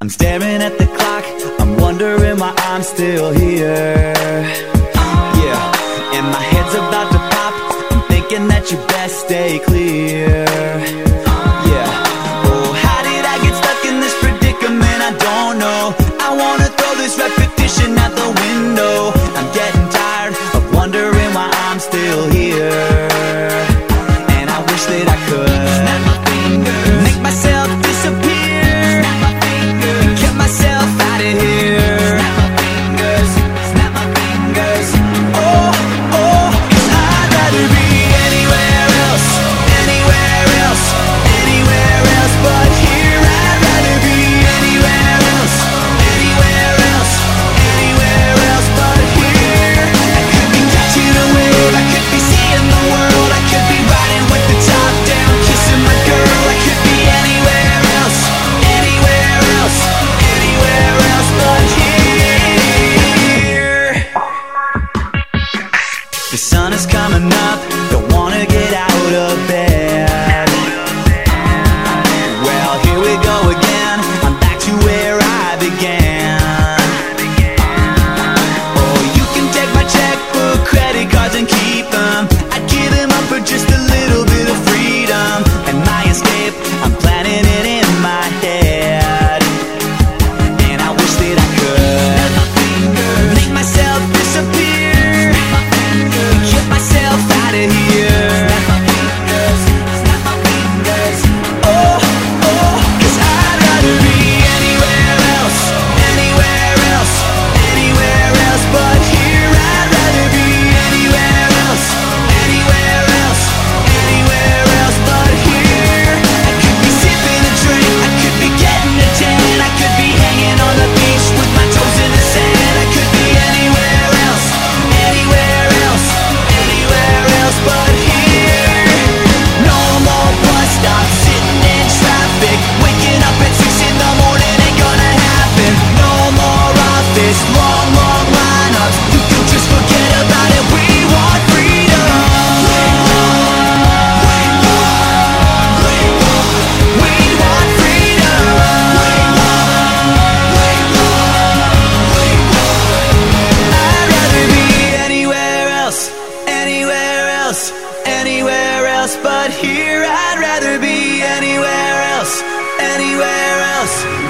I'm staring at the clock, I'm wondering why I'm still here. Yeah, and my head's about to pop. I'm thinking that you best stay clear not here, I'd rather be anywhere else, anywhere else.